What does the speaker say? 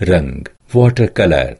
रंग watercolor